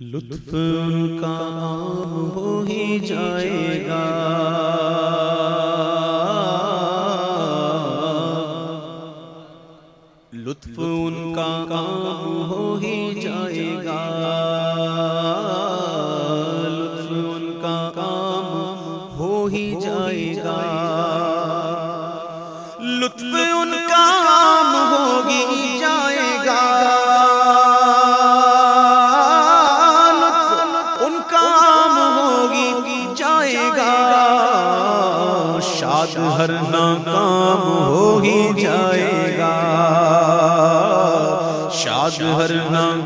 لطف کا عام ہو ہی جائے گا۔ لطف ان کا عام ہو ہی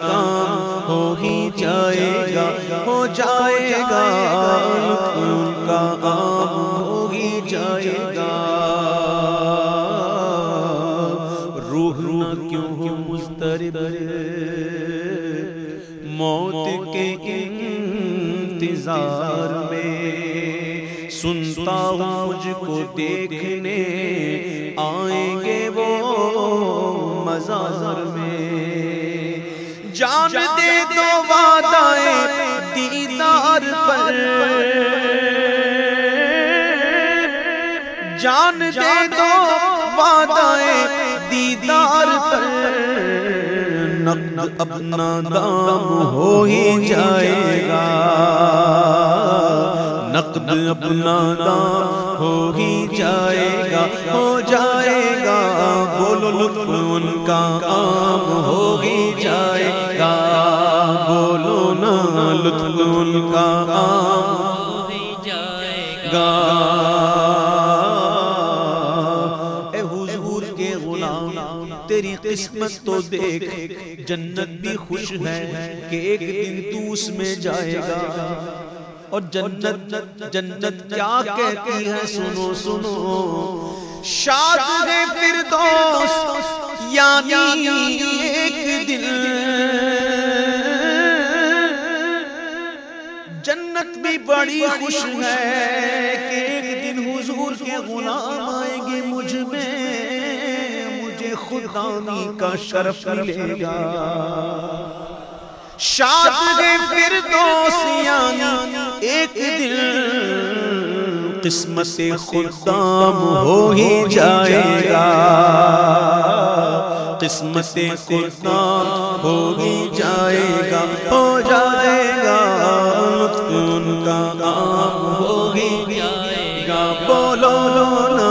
ناکام ہو ہی جائے گا، ہو جائے گا ان کا عام ہو ہی جائے گا۔ روح نہ کیوں ہو مسترب موت کے انتظار میں۔ سنتا ہوں مجھ کو دیکھنے، آئیں جان دے دو وعدائے دیدار پر۔ جان دے دو وعدائے دیدار پر۔ نقد اپنا دام ہو ہی جائے گا۔ نقد اپنا دام ہو ہی جائے گا، ہو جائے گا۔ بولو لطف ان کا کام ہو قسمت تو دیکھ، جنت بھی خوش ہے کہ ایک دن تو اس میں جائے گا۔ اور جنت جنت کیا کہتی ہے؟ سنو سنو۔ شاد ہے فردوس یعنی ایک دن جنت بھی بڑی خوش ہے۔ خدانی کا شرف ملے گا۔ شاد پھر یعنی ایک دن قسمت خدام ہو ہی جائے گا۔ قسمت خدام ہو ہی جائے گا۔ ہو جائے گا۔ ان کا کام ہو ہی جائے گا۔ بولو نا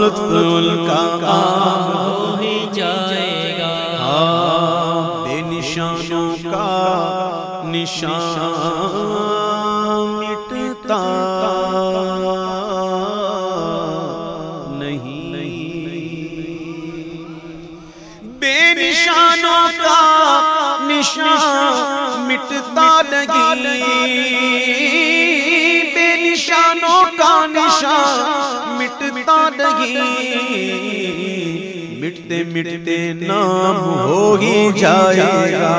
لطف ان کا کام نشان مٹتا نہیں۔ بے نشانوں کا نشان مٹتا نہیں۔ بے نشانوں کا نشان مٹتا نہیں۔ مٹتے مٹتے نام ہو ہی جائے گا۔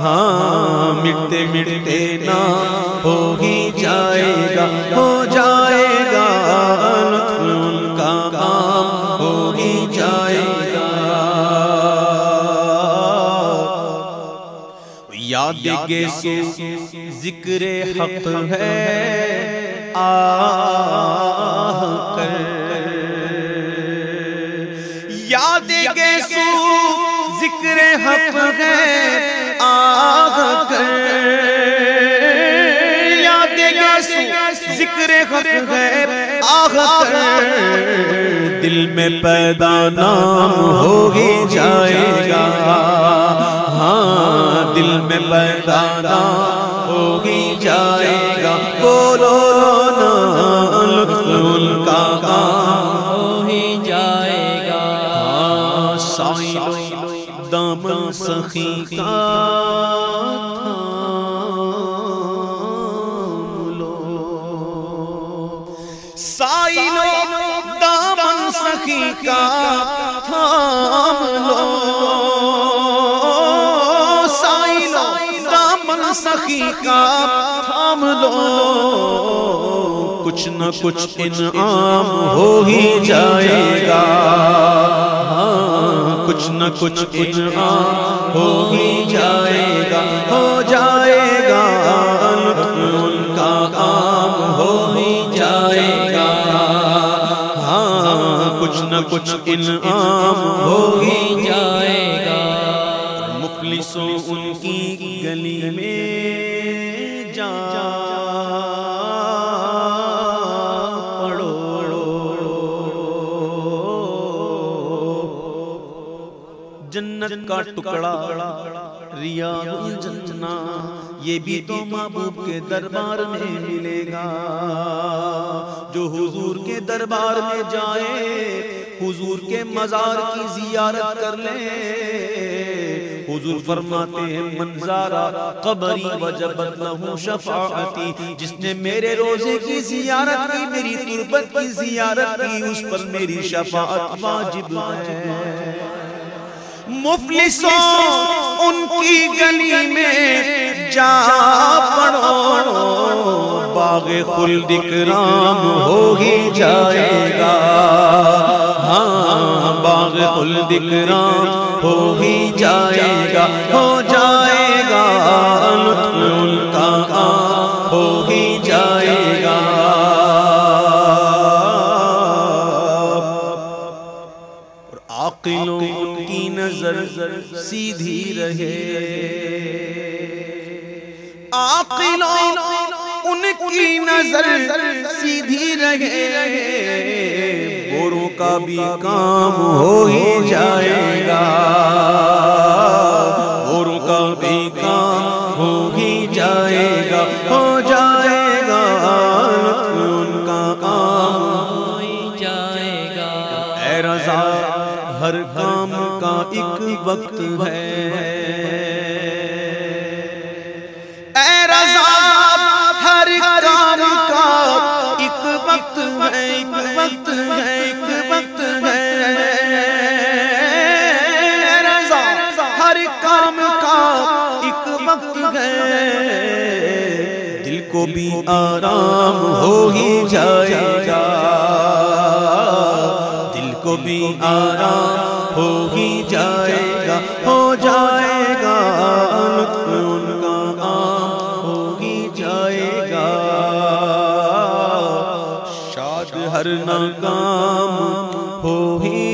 ہاں مٹتے مٹتے نام ہو ہی جائے گا۔ ہو جائے گا۔ ان کا کام ہو ہی جائے گا۔ یاد کے سو ذکر حق ہے۔ آہ یاد کے سو ذکر حق ہے آہ کر۔ یاد کے سو ذکر حق ہے آہ کر۔ دل میں پیدا نام ہو ہی جائے گا۔ ہاں دل میں پیدا نام ہو ہی جائے گا دامن سخی کا سائلو دامن سخی کا تھام لو سائلو دامن سخی کا تھام لو کچھ نہ کچھ انعام ہو ہی جائے۔ کچھ انعام ہو ہی جائے گا، ہو جائے گا، ان کا کام ہو ہی جائے گا۔ ہاں کچھ نہ کچھ انعام ہو ہی جائے گا۔ مخلصوں ان کی گلی میں جنت کا ٹکڑا، ریا جننا یہ بھی تو محبوب کے دربار میں ملے گا۔ جو حضور کے دربار میں جائے، حضور کے مزار کی زیارت کر لے۔ حضور فرماتے ہیں منظارا قبری وجبت لہو شفاعتی جس نے میرے روزے کی زیارت کی، میری تربت کی زیارت کی، اس پر میری شفاعت واجب ہے۔ مفلسوں، ان کی گلی میں جا پڑو، باغ خلد کرام ہو ہی جائے گا۔ ہاں باغ خلد کرام ہو ہی جائے گا، ہو جائے گا۔ سیدھی رہے۔ عاقلوں ان کی نظر سیدھی رہے۔ گوروں کا بھی کام ہو ہی جائے گا۔ گوروں کا بھی کام ہو ہی جائے گا۔ ہو جائے گا۔ ان کا کام ہو جائے گا۔ اے رضا ہر کام کا ایک وقت ہے۔ اے رضا، ہر کام کا ایک وقت ہے، ایک وقت ہے، ایک وقت ہے۔ اے رضا، ہر کام کا ایک وقت ہے۔ دل کو بھی آرام ہو ہی جائے گا۔ دل کو بھی آرام ہو ہی جائے گا، ہو جائے گا لطف ان کا عام ہو جائے گا۔ شاد ہر ناکام ہو ہی